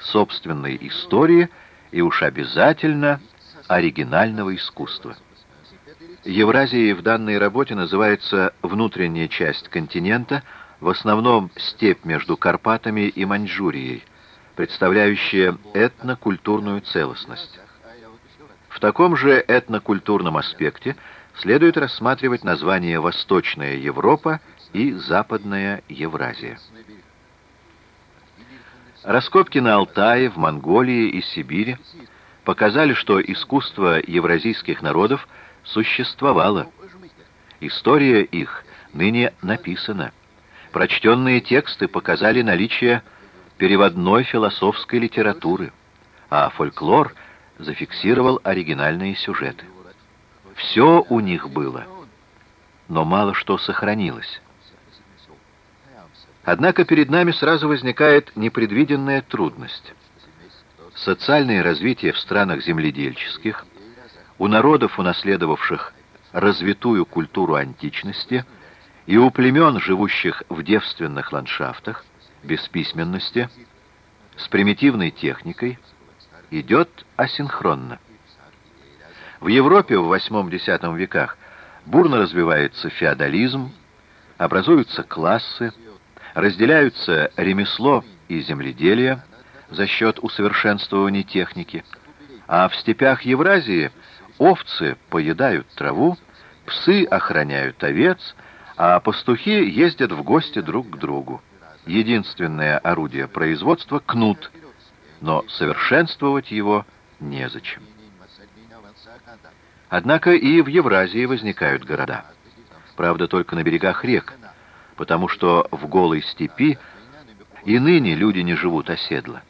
собственной истории и уж обязательно оригинального искусства. Евразией в данной работе называется внутренняя часть континента, в основном степь между Карпатами и Маньчжурией, представляющая этнокультурную целостность. В таком же этнокультурном аспекте следует рассматривать название «Восточная Европа» и «Западная Евразия». Раскопки на Алтае, в Монголии и Сибири показали, что искусство евразийских народов существовало. История их ныне написана. Прочтенные тексты показали наличие переводной философской литературы, а фольклор зафиксировал оригинальные сюжеты. Все у них было, но мало что сохранилось. Однако перед нами сразу возникает непредвиденная трудность. Социальное развитие в странах земледельческих, у народов, унаследовавших развитую культуру античности, и у племен, живущих в девственных ландшафтах, без письменности, с примитивной техникой, идет асинхронно. В Европе в 8-10 веках бурно развивается феодализм, образуются классы, разделяются ремесло и земледелие за счет усовершенствования техники, а в степях Евразии овцы поедают траву, псы охраняют овец, а пастухи ездят в гости друг к другу. Единственное орудие производства — кнут, но совершенствовать его незачем. Однако и в Евразии возникают города. Правда, только на берегах рек, потому что в голой степи и ныне люди не живут оседло.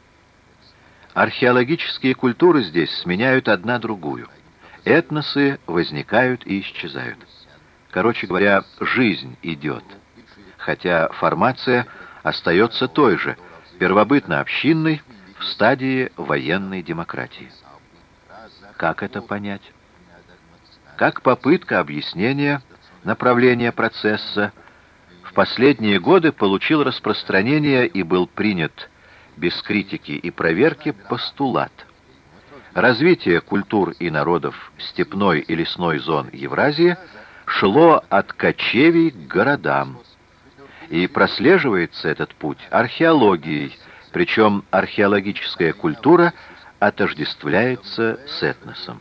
Археологические культуры здесь сменяют одна другую. Этносы возникают и исчезают. Короче говоря, жизнь идет. Хотя формация остается той же, первобытно-общинной, в стадии военной демократии. Как это понять? Как попытка объяснения направления процесса в последние годы получил распространение и был принят без критики и проверки постулат. Развитие культур и народов степной и лесной зон Евразии шло от кочевий к городам. И прослеживается этот путь археологией, причем археологическая культура отождествляется с этносом.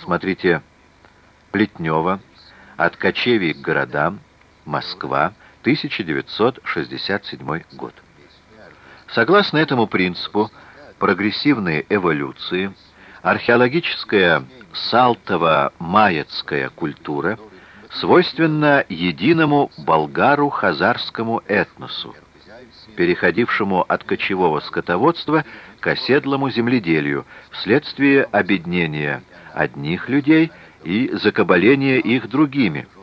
Смотрите, Плетнева «От кочевий к городам», Москва, 1967 год. Согласно этому принципу прогрессивной эволюции, археологическая салтово-маецкая культура свойственна единому болгару-хазарскому этносу, переходившему от кочевого скотоводства к оседлому земледелию вследствие обеднения одних людей и закабаления их другими –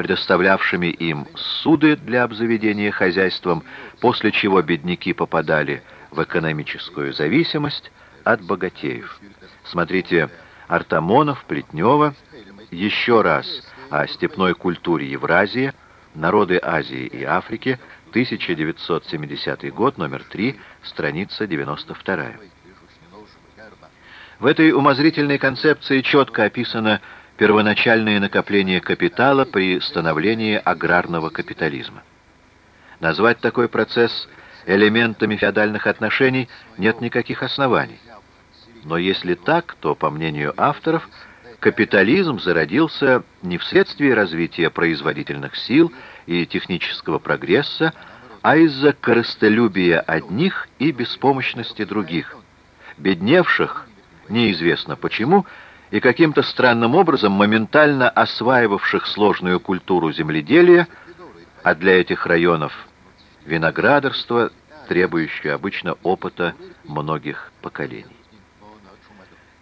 предоставлявшими им суды для обзаведения хозяйством, после чего бедняки попадали в экономическую зависимость от богатеев. Смотрите Артамонов, Плетнева, еще раз о степной культуре Евразии, народы Азии и Африки, 1970 год, номер 3, страница 92. В этой умозрительной концепции четко описано первоначальные накопления капитала при становлении аграрного капитализма. Назвать такой процесс элементами феодальных отношений нет никаких оснований. Но если так, то, по мнению авторов, капитализм зародился не вследствие развития производительных сил и технического прогресса, а из-за корыстолюбия одних и беспомощности других, бедневших, неизвестно почему, и каким-то странным образом моментально осваивавших сложную культуру земледелия, а для этих районов виноградарство, требующее обычно опыта многих поколений.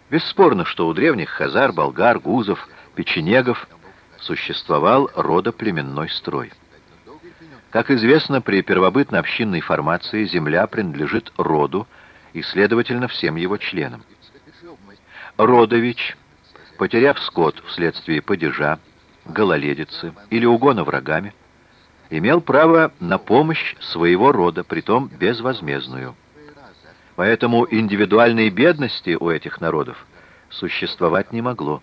Бесспорно, что у древних хазар, болгар, гузов, печенегов существовал родоплеменной строй. Как известно, при первобытно-общинной формации земля принадлежит роду и, следовательно, всем его членам. Родович, потеряв скот вследствие падежа, гололедицы или угона врагами, имел право на помощь своего рода, притом безвозмездную. Поэтому индивидуальной бедности у этих народов существовать не могло.